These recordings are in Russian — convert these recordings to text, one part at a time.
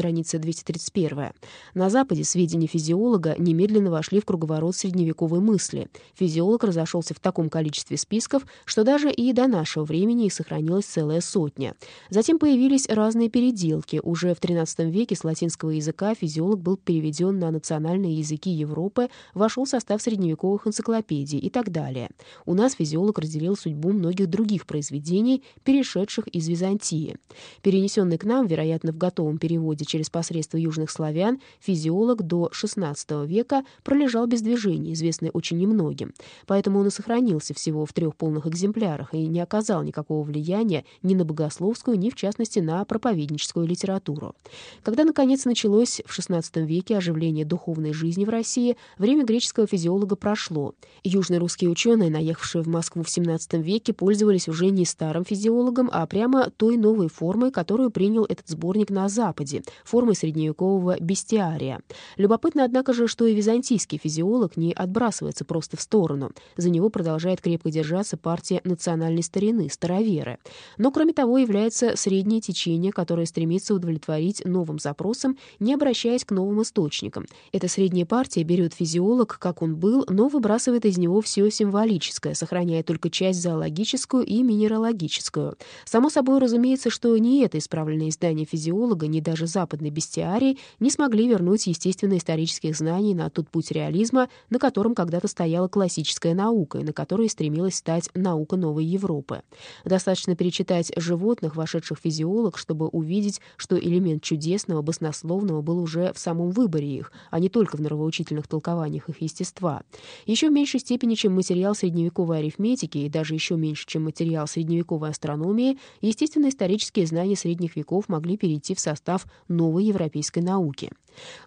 страница 231. На Западе сведения физиолога немедленно вошли в круговорот средневековой мысли. Физиолог разошелся в таком количестве списков, что даже и до нашего времени их сохранилась целая сотня. Затем появились разные переделки. Уже в XIII веке с латинского языка физиолог был переведен на национальные языки Европы, вошел в состав средневековых энциклопедий и так далее. У нас физиолог разделил судьбу многих других произведений, перешедших из Византии. Перенесенный к нам, вероятно, в готовом переводе через посредство южных славян, физиолог до XVI века пролежал без движения, известный очень немногим. Поэтому он и сохранился всего в трех полных экземплярах и не оказал никакого влияния ни на богословскую, ни, в частности, на проповедническую литературу. Когда, наконец, началось в XVI веке оживление духовной жизни в России, время греческого физиолога прошло. Южные русские ученые, наехавшие в Москву в XVII веке, пользовались уже не старым физиологом, а прямо той новой формой, которую принял этот сборник на Западе, формой средневекового бестиария. Любопытно, однако же, что и византийский физиолог не отбрасывается просто в сторону. За него продолжает крепко держаться партия национальной старины, староверы. Но, кроме того, является среднее течение, которое стремится удовлетворить новым запросам, не обращаясь к новым источникам. Эта средняя партия берет физиолог, как он был, но выбрасывает из него все символическое, сохраняя только часть зоологическую и минералогическую. Само собой разумеется, что ни это исправленное издание физиолога, ни даже западный бестиарий не смогли вернуть естественно-исторических знаний на тот путь реализма, на котором когда-то стояла классическая наука и на которой стремилась стать наука новой Европы. Достаточно перечитать животных, вошедших в физиолог, чтобы увидеть, что элемент чудесного, баснословного был уже в самом выборе их, а не только в нравоучительных толкованиях их естества. Еще в меньшей степени, чем материал средневековой арифметики и даже еще меньше, чем материал средневековой астрономии, естественно-исторические знания средних веков могли перейти в состав новой европейской науки.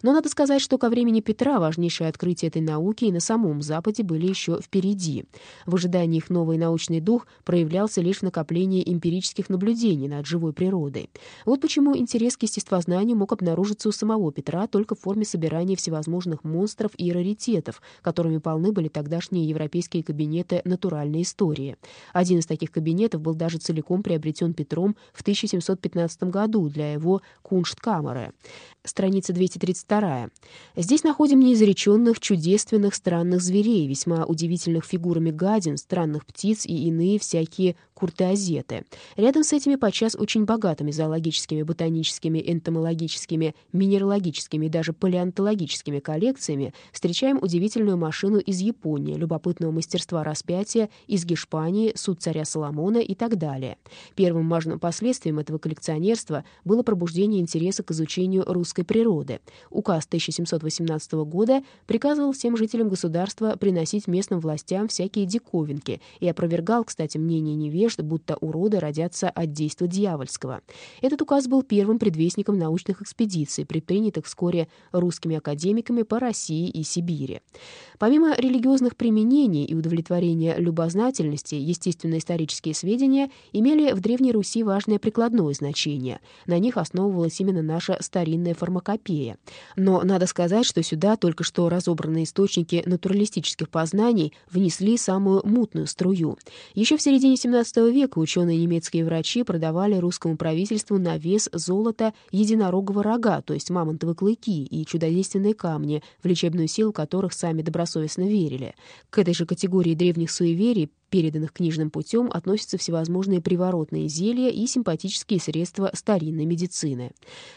Но надо сказать, что ко времени Петра важнейшие открытия этой науки и на самом Западе были еще впереди. В ожидании их новый научный дух проявлялся лишь в накоплении эмпирических наблюдений над живой природой. Вот почему интерес к естествознанию мог обнаружиться у самого Петра только в форме собирания всевозможных монстров и раритетов, которыми полны были тогдашние европейские кабинеты натуральной истории. Один из таких кабинетов был даже целиком приобретен Петром в 1715 году для его куншткамеры страница 232. Здесь находим неизреченных, чудесственных, странных зверей, весьма удивительных фигурами гадин, странных птиц и иные всякие куртеозеты. Рядом с этими подчас очень богатыми зоологическими, ботаническими, энтомологическими, минералогическими и даже палеонтологическими коллекциями встречаем удивительную машину из Японии, любопытного мастерства распятия из Гешпании, суд царя Соломона и так далее. Первым важным последствием этого коллекционерства было пробуждение интереса к изучению русской природы. Указ 1718 года приказывал всем жителям государства приносить местным властям всякие диковинки и опровергал, кстати, мнение невест, надежд, будто уроды родятся от действа дьявольского. Этот указ был первым предвестником научных экспедиций, предпринятых вскоре русскими академиками по России и Сибири. Помимо религиозных применений и удовлетворения любознательности, естественно-исторические сведения имели в Древней Руси важное прикладное значение. На них основывалась именно наша старинная фармакопея. Но надо сказать, что сюда только что разобранные источники натуралистических познаний внесли самую мутную струю. Еще в середине XVII века ученые немецкие врачи продавали русскому правительству на вес золота единорогого рога, то есть мамонтовые клыки и чудодейственные камни, в лечебную силу которых сами добросовестно верили. К этой же категории древних суеверий переданных книжным путем, относятся всевозможные приворотные зелья и симпатические средства старинной медицины.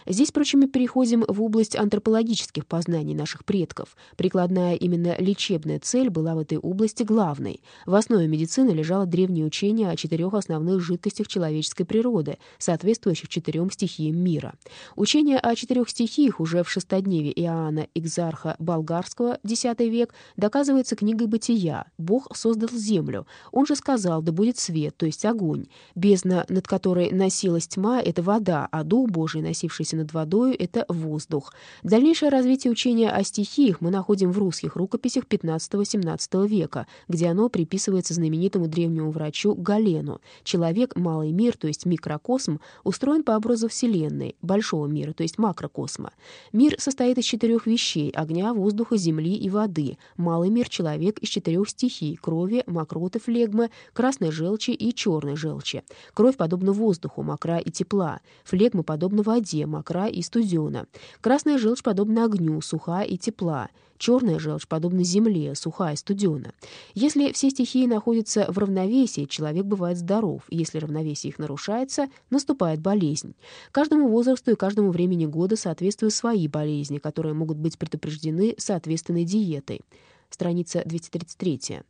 Здесь, впрочем, мы переходим в область антропологических познаний наших предков. Прикладная именно лечебная цель была в этой области главной. В основе медицины лежало древнее учение о четырех основных жидкостях человеческой природы, соответствующих четырем стихиям мира. Учение о четырех стихиях уже в шестодневе Иоанна Экзарха Болгарского, X век, доказывается книгой «Бытия». Бог создал землю, он же сказал, да будет свет, то есть огонь. Бездна, над которой носилась тьма, — это вода, а дух Божий, носившийся над водою, — это воздух. Дальнейшее развитие учения о стихиях мы находим в русских рукописях XV-XVII века, где оно приписывается знаменитому древнему врачу Галену. Человек, малый мир, то есть микрокосм, устроен по образу Вселенной, большого мира, то есть макрокосма. Мир состоит из четырех вещей — огня, воздуха, земли и воды. Малый мир — человек из четырех стихий — крови, мокротов, флегмы, красной желчи и черной желчи. Кровь подобна воздуху, мокра и тепла. Флегма подобна воде, мокра и студена. Красная желчь подобна огню, суха и тепла. Черная желчь подобна земле, сухая студена. Если все стихии находятся в равновесии, человек бывает здоров. Если равновесие их нарушается, наступает болезнь. Каждому возрасту и каждому времени года соответствуют свои болезни, которые могут быть предупреждены соответственной диетой страница 233.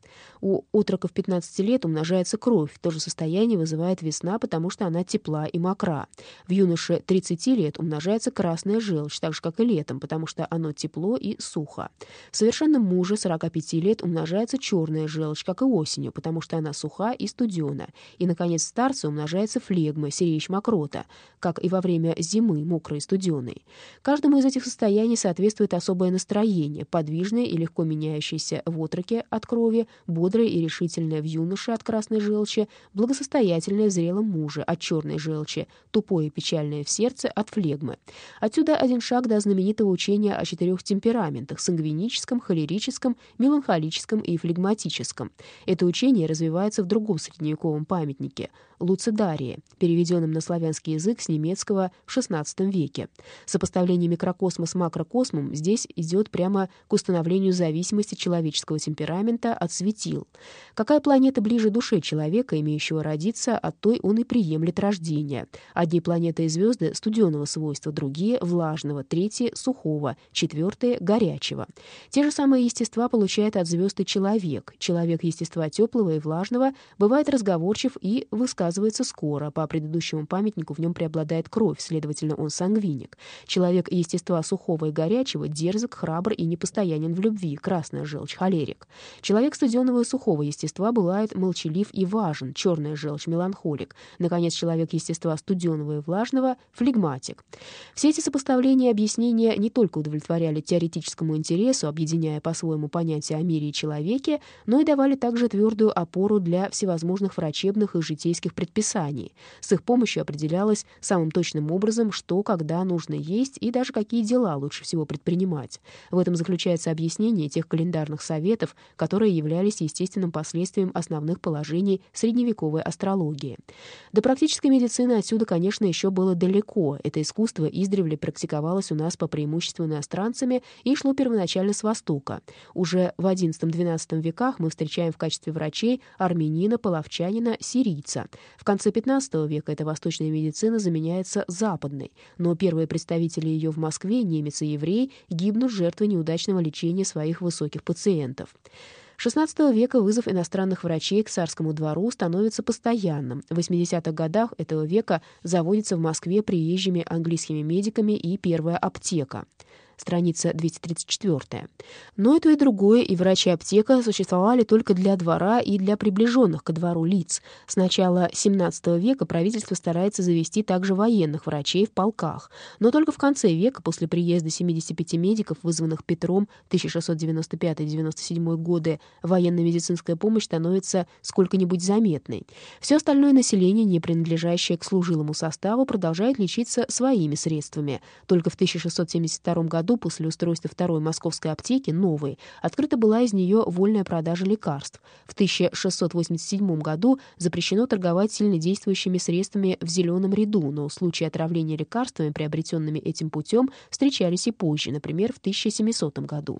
У отроков 15 лет умножается кровь. То же состояние вызывает весна, потому что она тепла и мокра. В юноше 30 лет умножается красная желчь, так же, как и летом, потому что оно тепло и сухо. В совершенном муже 45 лет умножается черная желчь, как и осенью, потому что она суха и студена. И, наконец, в старце умножается флегма, серечь мокрота, как и во время зимы, мокрой и студеной. Каждому из этих состояний соответствует особое настроение, подвижное и легко меняющееся находящейся в отроке от крови, бодрая и решительная в юноше от красной желчи, благосостоятельная в зрелом муже от черной желчи, тупое и печальное в сердце от флегмы. Отсюда один шаг до знаменитого учения о четырех темпераментах — сангвиническом, холерическом, меланхолическом и флегматическом. Это учение развивается в другом средневековом памятнике — Луцидарии, переведенном на славянский язык с немецкого в XVI веке. Сопоставление микрокосма с макрокосмом здесь идет прямо к установлению зависимости человеческого темперамента от светил. Какая планета ближе душе человека, имеющего родиться, от той он и приемлет рождение. Одни планеты и звезды студенного свойства, другие — влажного, третьи — сухого, четвертые — горячего. Те же самые естества получает от звезд и человек. Человек естества теплого и влажного бывает разговорчив и высказывается скоро. По предыдущему памятнику в нем преобладает кровь, следовательно, он сангвиник. Человек естества сухого и горячего дерзок, храбр и непостоянен в любви, красная желчь, холерик. Человек студенного и сухого естества бывает молчалив и важен, черная желчь, меланхолик. Наконец, человек естества студенного и влажного — флегматик. Все эти сопоставления и объяснения не только удовлетворяли теоретическому интересу, объединяя по-своему понятия о мире и человеке, но и давали также твердую опору для всевозможных врачебных и житейских предписаний. С их помощью определялось самым точным образом, что, когда нужно есть и даже какие дела лучше всего предпринимать. В этом заключается объяснение тех календарных советов, которые являлись естественным последствием основных положений средневековой астрологии. До практической медицины отсюда, конечно, еще было далеко. Это искусство издревле практиковалось у нас по преимуществу иностранцами и шло первоначально с Востока. Уже в XI-XII веках мы встречаем в качестве врачей армянина, половчанина, сирийца. В конце XV века эта восточная медицина заменяется западной, но первые представители ее в Москве, немец и еврей, гибнут жертвой неудачного лечения своих высоких пациентов. XVI века вызов иностранных врачей к царскому двору становится постоянным. В 80-х годах этого века заводится в Москве приезжими английскими медиками и первая аптека страница 234. Но и то, и другое, и врачи аптека существовали только для двора и для приближенных ко двору лиц. С начала XVII века правительство старается завести также военных врачей в полках. Но только в конце века, после приезда 75 медиков, вызванных Петром 1695-97 годы, военно-медицинская помощь становится сколько-нибудь заметной. Все остальное население, не принадлежащее к служилому составу, продолжает лечиться своими средствами. Только в 1672 году году после устройства второй московской аптеки, новой, открыта была из нее вольная продажа лекарств. В 1687 году запрещено торговать сильнодействующими средствами в зеленом ряду, но случаи отравления лекарствами, приобретенными этим путем, встречались и позже, например, в 1700 году.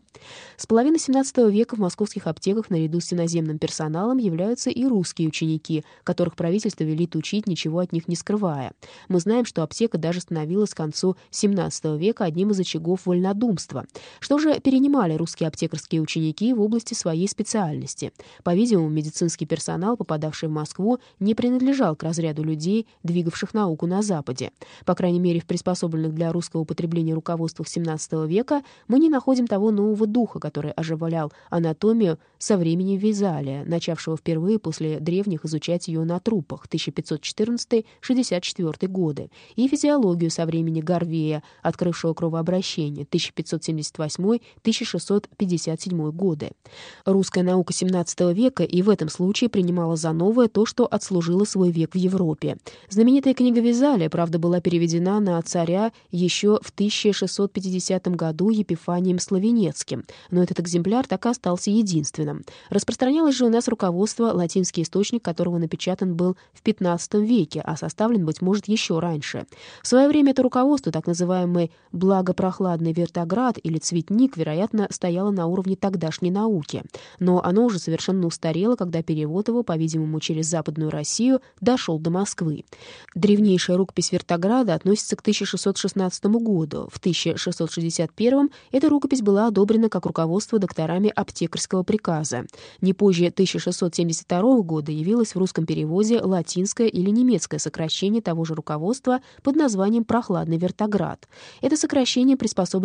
С половины XVII века в московских аптеках наряду с иноземным персоналом являются и русские ученики, которых правительство велит учить, ничего от них не скрывая. Мы знаем, что аптека даже становилась к концу XVII века одним из очагов вольного вольнодумства. Что же перенимали русские аптекарские ученики в области своей специальности? По-видимому, медицинский персонал, попадавший в Москву, не принадлежал к разряду людей, двигавших науку на Западе. По крайней мере, в приспособленных для русского употребления руководствах XVII века мы не находим того нового духа, который оживлял анатомию со времени Визалия, начавшего впервые после древних изучать ее на трупах 1514-64 годы, и физиологию со времени Гарвея, открывшего кровообращение 1578-1657 годы. Русская наука XVII века и в этом случае принимала за новое то, что отслужило свой век в Европе. Знаменитая книга Визалия, правда, была переведена на царя еще в 1650 году Епифанием Славенецким, но этот экземпляр так и остался единственным. Распространялось же у нас руководство, латинский источник которого напечатан был в XV веке, а составлен, быть может, еще раньше. В свое время это руководство, так называемый «благопрохладный вертоград» или «цветник», вероятно, стояло на уровне тогдашней науки. Но оно уже совершенно устарело, когда перевод его, по-видимому, через Западную Россию дошел до Москвы. Древнейшая рукопись Вертограда относится к 1616 году. В 1661 эта рукопись была одобрена как руководство докторами аптекарского приказа. Не позже 1672 года явилось в русском переводе латинское или немецкое сокращение того же руководства под названием «Прохладный Вертоград». Это сокращение,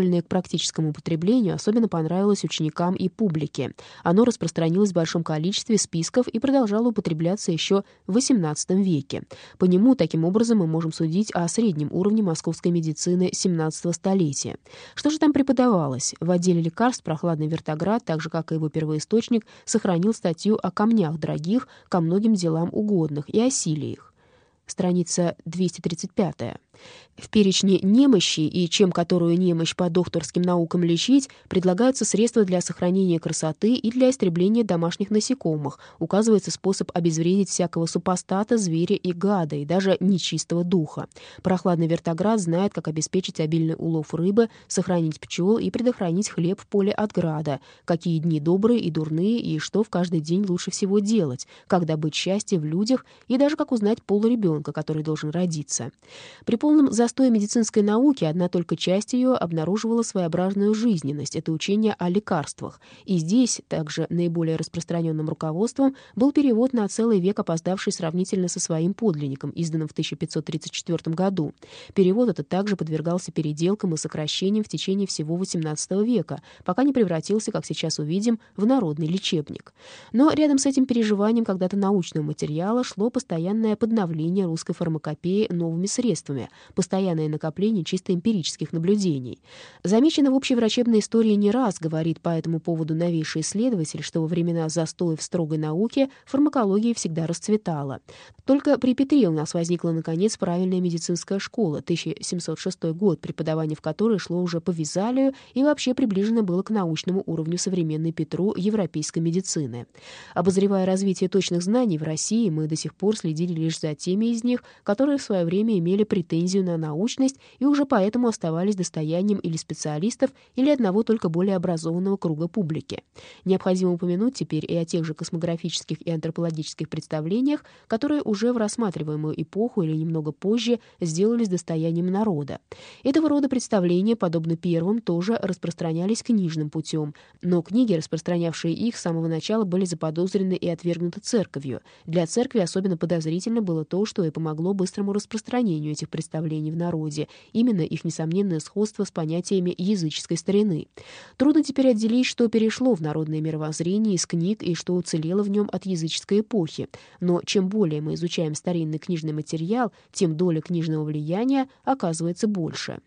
приспособленное к практическому употреблению, особенно понравилось ученикам и публике. Оно распространилось в большом количестве списков и продолжало употребляться еще в XVIII веке. По нему, таким образом, мы можем судить о среднем уровне московской медицины XVII столетия. Что же там преподавалось? В отделе лекарств «Прохладный Вертоград», так же, как и его первоисточник, сохранил статью о камнях дорогих, ко многим делам угодных и о силе их. Страница 235. В перечне немощи и чем которую немощь по докторским наукам лечить, предлагаются средства для сохранения красоты и для истребления домашних насекомых. Указывается способ обезвредить всякого супостата, зверя и гада, и даже нечистого духа. Прохладный вертоград знает, как обеспечить обильный улов рыбы, сохранить пчел и предохранить хлеб в поле от града, какие дни добрые и дурные, и что в каждый день лучше всего делать, как добыть счастье в людях и даже как узнать пол ребенка, который должен родиться. При полном застое медицинской науки одна только часть ее обнаруживала своеобразную жизненность — это учение о лекарствах. И здесь, также наиболее распространенным руководством, был перевод на целый век опоздавший сравнительно со своим подлинником, изданным в 1534 году. Перевод этот также подвергался переделкам и сокращениям в течение всего XVIII века, пока не превратился, как сейчас увидим, в народный лечебник. Но рядом с этим переживанием когда-то научного материала шло постоянное подновление русской фармакопеи новыми средствами, постоянное накопление чисто эмпирических наблюдений. Замечено в общей врачебной истории не раз, говорит по этому поводу новейший исследователь, что во времена застоя в строгой науке фармакология всегда расцветала. Только при Петре у нас возникла, наконец, правильная медицинская школа, 1706 год, преподавание в которой шло уже по Визалию и вообще приближено было к научному уровню современной Петру европейской медицины. Обозревая развитие точных знаний в России, мы до сих пор следили лишь за теми из них, которые в свое время имели претензию на научность и уже поэтому оставались достоянием или специалистов, или одного только более образованного круга публики. Необходимо упомянуть теперь и о тех же космографических и антропологических представлениях, которые уже в рассматриваемую эпоху или немного позже сделались достоянием народа. Этого рода представления, подобно первым, тоже распространялись книжным путем, но книги, распространявшие их, с самого начала были заподозрены и отвергнуты церковью. Для церкви особенно подозрительно было то, что и помогло быстрому распространению этих представлений в народе, именно их несомненное сходство с понятиями языческой старины. Трудно теперь отделить, что перешло в народное мировоззрение из книг и что уцелело в нем от языческой эпохи. Но чем более мы изучаем старинный книжный материал, тем доля книжного влияния оказывается больше.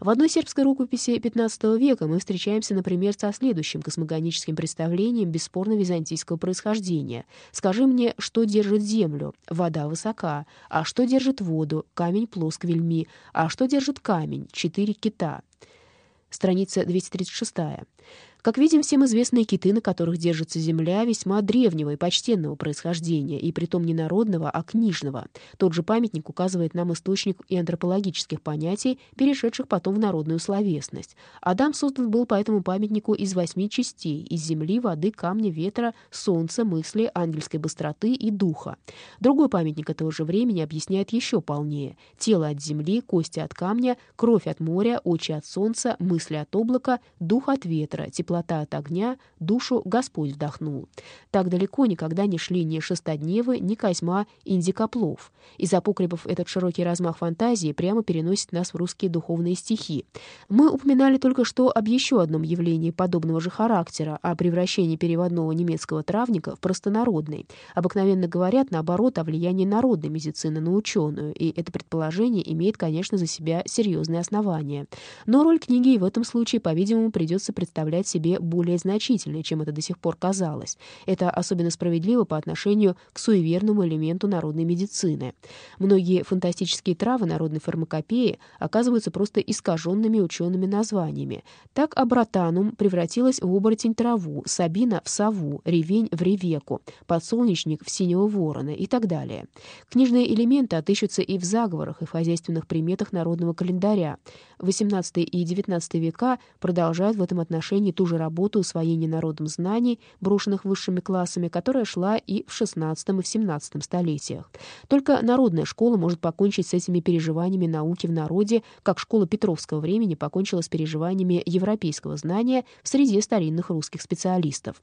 В одной сербской рукописи XV века мы встречаемся, например, со следующим космогоническим представлением бесспорно византийского происхождения. «Скажи мне, что держит землю? Вода высока. А что держит воду? Камень плоск вельми. А что держит камень? Четыре кита». Страница 236. Как видим, всем известные киты, на которых держится земля, весьма древнего и почтенного происхождения, и притом не народного, а книжного. Тот же памятник указывает нам источник и антропологических понятий, перешедших потом в народную словесность. Адам создан был по этому памятнику из восьми частей — из земли, воды, камня, ветра, солнца, мысли, ангельской быстроты и духа. Другой памятник этого же времени объясняет еще полнее. Тело от земли, кости от камня, кровь от моря, очи от солнца, мысли от облака, дух от ветра, тепло теплота от огня, душу Господь вдохнул. Так далеко никогда не шли ни Шестодневы, ни Козьма Индикоплов. Из апокрифов этот широкий размах фантазии прямо переносит нас в русские духовные стихи. Мы упоминали только что об еще одном явлении подобного же характера, о превращении переводного немецкого травника в простонародный. Обыкновенно говорят, наоборот, о влиянии народной медицины на ученую, и это предположение имеет, конечно, за себя серьезные основания. Но роль книги в этом случае, по-видимому, придется представлять себе более значительной, чем это до сих пор казалось. Это особенно справедливо по отношению к суеверному элементу народной медицины. Многие фантастические травы народной фармакопеи оказываются просто искаженными учеными названиями. Так абратанум превратилась в оборотень траву, сабина — в сову, ревень — в ревеку, подсолнечник — в синего ворона и так далее. Книжные элементы отыщутся и в заговорах, и в хозяйственных приметах народного календаря. XVIII и XIX века продолжают в этом отношении ту же работу усвоения народом знаний, брошенных высшими классами, которая шла и в XVI и XVII столетиях. Только народная школа может покончить с этими переживаниями науки в народе, как школа Петровского времени покончила с переживаниями европейского знания в среде старинных русских специалистов.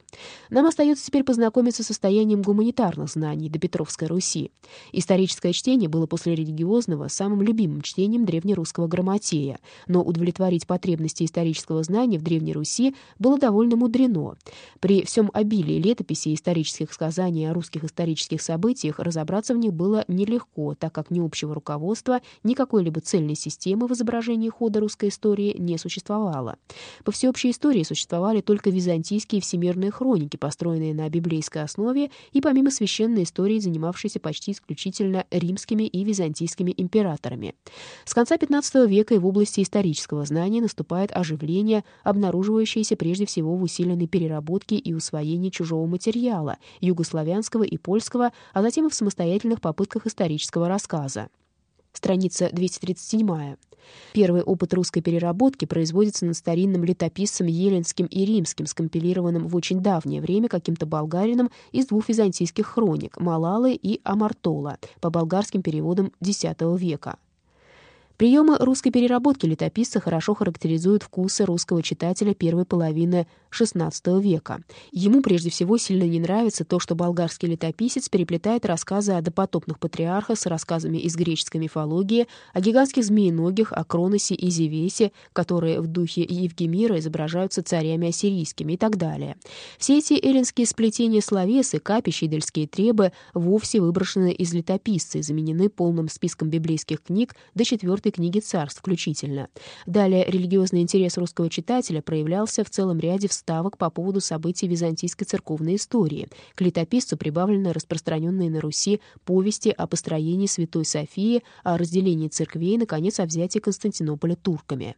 Нам остается теперь познакомиться с состоянием гуманитарных знаний до Петровской Руси. Историческое чтение было после религиозного самым любимым чтением древнерусского грамотея, но удовлетворить потребности исторического знания в Древней Руси было довольно мудрено. При всем обилии летописей исторических сказаний о русских исторических событиях разобраться в них было нелегко, так как ни общего руководства, ни какой-либо цельной системы в изображении хода русской истории не существовало. По всеобщей истории существовали только византийские всемирные хроники, построенные на библейской основе, и помимо священной истории, занимавшейся почти исключительно римскими и византийскими императорами. С конца XV века и в области исторического знания наступает оживление, обнаруживающееся прежде всего в усиленной переработке и усвоении чужого материала, югославянского и польского, а затем и в самостоятельных попытках исторического рассказа. Страница 237. Первый опыт русской переработки производится над старинным летописцем Еленским и Римским, скомпилированным в очень давнее время каким-то болгарином из двух византийских хроник «Малалы» и «Амартола» по болгарским переводам X века. Приемы русской переработки летописца хорошо характеризуют вкусы русского читателя первой половины XVI века. Ему прежде всего сильно не нравится то, что болгарский летописец переплетает рассказы о допотопных патриархах с рассказами из греческой мифологии, о гигантских змееногих, о Кроносе и Зевесе, которые в духе Евгемира изображаются царями ассирийскими и так далее. Все эти эллинские сплетения словесы, капища и дельские требы вовсе выброшены из летописца и заменены полным списком библейских книг до четвертой четвертой книги царств включительно. Далее религиозный интерес русского читателя проявлялся в целом ряде вставок по поводу событий византийской церковной истории. К летописцу прибавлены распространенные на Руси повести о построении Святой Софии, о разделении церквей и, наконец, о взятии Константинополя турками.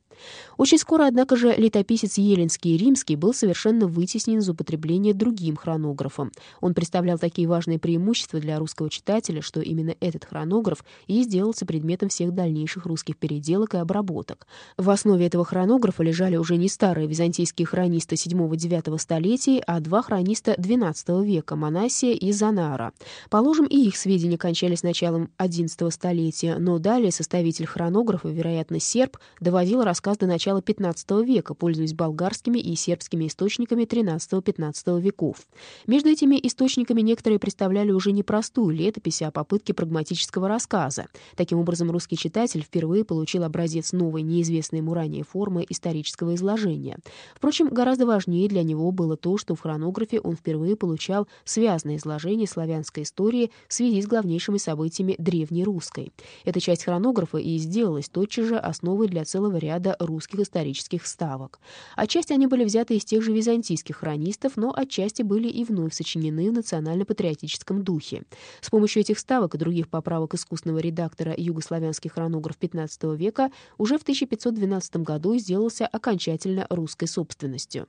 Очень скоро, однако же, летописец Еленский и Римский был совершенно вытеснен из употребления другим хронографом. Он представлял такие важные преимущества для русского читателя, что именно этот хронограф и сделался предметом всех дальнейших русских русских переделок и обработок. В основе этого хронографа лежали уже не старые византийские хронисты VII-IX столетий, а два хрониста XII века — Манасия и Занара. Положим, и их сведения кончались началом XI столетия, но далее составитель хронографа, вероятно, серб, доводил рассказ до начала XV века, пользуясь болгарскими и сербскими источниками XIII-XV веков. Между этими источниками некоторые представляли уже не простую летопись, а попытки прагматического рассказа. Таким образом, русский читатель впервые впервые получил образец новой, неизвестной ему ранее формы исторического изложения. Впрочем, гораздо важнее для него было то, что в хронографе он впервые получал связанное изложение славянской истории в связи с главнейшими событиями древней русской. Эта часть хронографа и сделалась тотчас же основой для целого ряда русских исторических ставок. Отчасти они были взяты из тех же византийских хронистов, но отчасти были и вновь сочинены в национально-патриотическом духе. С помощью этих ставок и других поправок искусного редактора югославянских хронограф 15 XIX века уже в 1512 году сделался окончательно русской собственностью.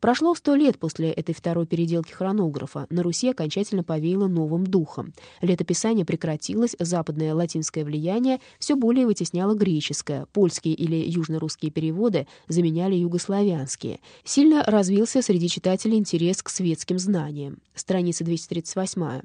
Прошло сто лет после этой второй переделки хронографа. На Руси окончательно повеяло новым духом. Летописание прекратилось, западное латинское влияние все более вытесняло греческое, польские или южно русские переводы заменяли югославянские. Сильно развился среди читателей интерес к светским знаниям. Страница 238.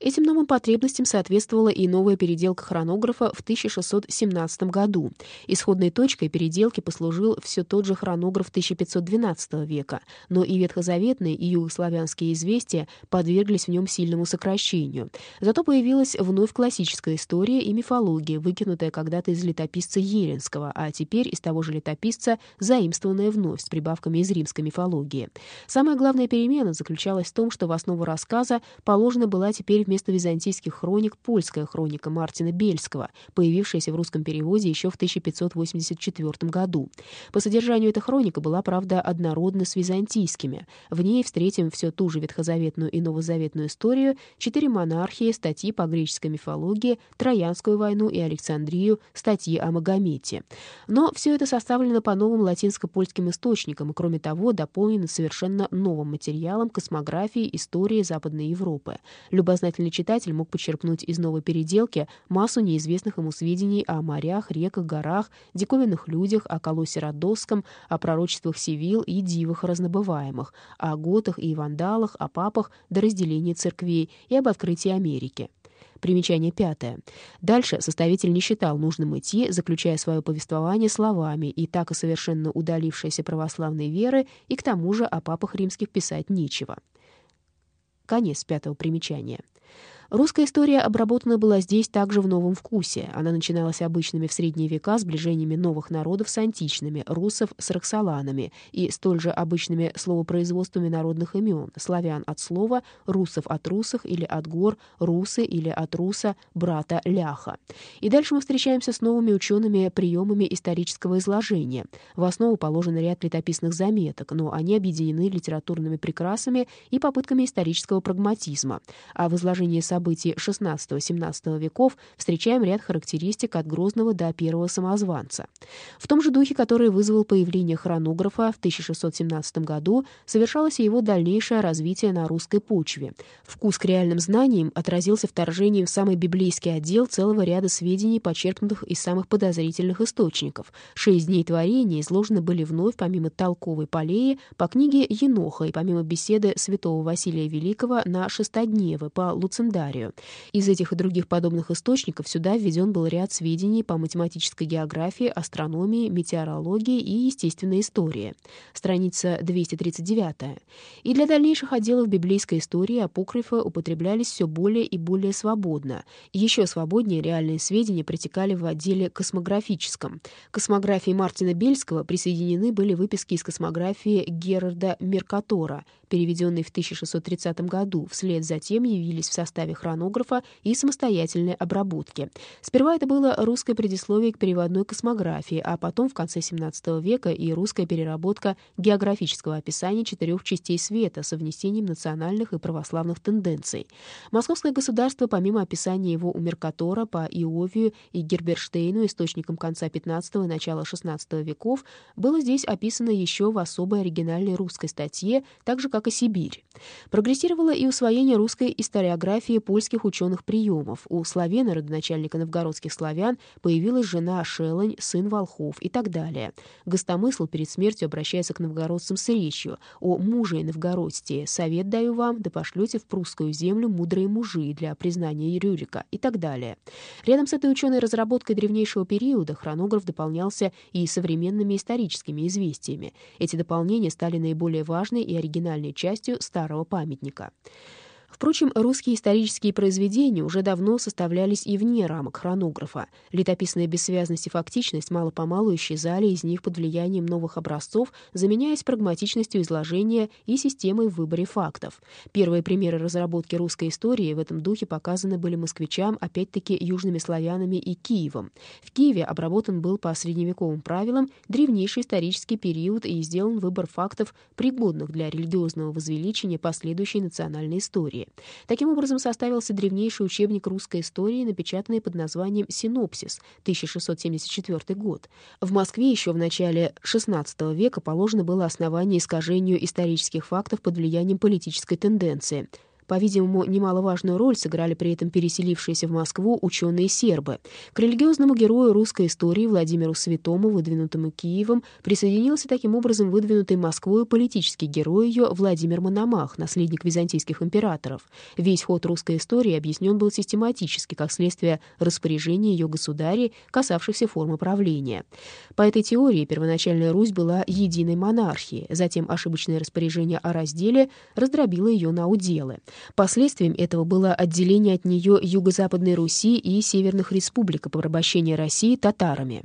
Этим новым потребностям соответствовала и новая переделка хронографа в 1617 году. Исходной точкой переделки послужил все тот же хронограф 1512 века, но и ветхозаветные, и югославянские известия подверглись в нем сильному сокращению. Зато появилась вновь классическая история и мифология, выкинутая когда-то из летописца Еленского, а теперь из того же летописца, заимствованная вновь с прибавками из римской мифологии. Самая главная перемена заключалась в том, что в основу рассказа положена была теперь вместо византийских хроник польская хроника Мартина Бельского, появившаяся в русском переводе еще в 1584 году. По содержанию эта хроника была, правда, однородна с византийскими. В ней встретим все ту же ветхозаветную и новозаветную историю, четыре монархии, статьи по греческой мифологии, Троянскую войну и Александрию, статьи о Магомете. Но все это составлено по новым латинско-польским источникам и, кроме того, дополнено совершенно новым материалом космографии, истории Западной Европы. Любознательный читатель мог почерпнуть из новой переделки массу неизвестных ему сведений о морях, реках, горах, диковинных людях, о колосе Родосском, о пророчествах Сивил и дивах разнобываемых, о готах и вандалах, о папах до разделения церквей и об открытии Америки. Примечание пятое. Дальше составитель не считал нужным идти, заключая свое повествование словами, и так и совершенно удалившейся православной веры, и к тому же о папах римских писать нечего. Конец пятого примечания. Русская история обработана была здесь также в новом вкусе. Она начиналась обычными в средние века сближениями новых народов с античными, русов с роксоланами и столь же обычными словопроизводствами народных имен, славян от слова, русов от русах или от гор, русы или от руса, брата ляха. И дальше мы встречаемся с новыми учеными приемами исторического изложения. В основу положен ряд летописных заметок, но они объединены литературными прекрасами и попытками исторического прагматизма. А в изложении событий событий XVI-XVII веков встречаем ряд характеристик от Грозного до первого самозванца. В том же духе, который вызвал появление хронографа в 1617 году, совершалось его дальнейшее развитие на русской почве. Вкус к реальным знаниям отразился вторжением в самый библейский отдел целого ряда сведений, почерпнутых из самых подозрительных источников. Шесть дней творения изложены были вновь, помимо толковой полеи, по книге Еноха и помимо беседы святого Василия Великого на Шестодневы по Луцендарию Швейцарию. Из этих и других подобных источников сюда введен был ряд сведений по математической географии, астрономии, метеорологии и естественной истории. Страница 239. И для дальнейших отделов библейской истории апокрифы употреблялись все более и более свободно. Еще свободнее реальные сведения протекали в отделе космографическом. К космографии Мартина Бельского присоединены были выписки из космографии Герарда Меркатора, переведенные в 1630 году. Вслед за тем явились в составе хронографа и самостоятельной обработки. Сперва это было русское предисловие к переводной космографии, а потом в конце XVII века и русская переработка географического описания четырех частей света с внесением национальных и православных тенденций. Московское государство, помимо описания его у Меркатора по Иовию и Герберштейну, источникам конца XV и начала XVI веков, было здесь описано еще в особой оригинальной русской статье, так же, как и Сибирь. Прогрессировало и усвоение русской историографии польских ученых приемов. У славена, родоначальника новгородских славян, появилась жена Шелань, сын Волхов и так далее. Гостомысл перед смертью обращается к новгородцам с речью «О муже и новгородстве, совет даю вам, да пошлете в прусскую землю мудрые мужи для признания Рюрика» и так далее. Рядом с этой ученой разработкой древнейшего периода хронограф дополнялся и современными историческими известиями. Эти дополнения стали наиболее важной и оригинальной частью старого памятника. Впрочем, русские исторические произведения уже давно составлялись и вне рамок хронографа. Летописная бессвязность и фактичность мало-помалу исчезали из них под влиянием новых образцов, заменяясь прагматичностью изложения и системой в выборе фактов. Первые примеры разработки русской истории в этом духе показаны были москвичам, опять-таки, южными славянами и Киевом. В Киеве обработан был по средневековым правилам древнейший исторический период и сделан выбор фактов, пригодных для религиозного возвеличения последующей национальной истории истории. Таким образом, составился древнейший учебник русской истории, напечатанный под названием «Синопсис» 1674 год. В Москве еще в начале XVI века положено было основание искажению исторических фактов под влиянием политической тенденции — По-видимому, немаловажную роль сыграли при этом переселившиеся в Москву ученые-сербы. К религиозному герою русской истории Владимиру Святому, выдвинутому Киевом, присоединился таким образом выдвинутый Москвой политический герой ее Владимир Мономах, наследник византийских императоров. Весь ход русской истории объяснен был систематически, как следствие распоряжения ее государей, касавшихся формы правления. По этой теории первоначальная Русь была единой монархией, затем ошибочное распоряжение о разделе раздробило ее на уделы. Последствием этого было отделение от нее Юго-Западной Руси и Северных республик по порабощению России татарами.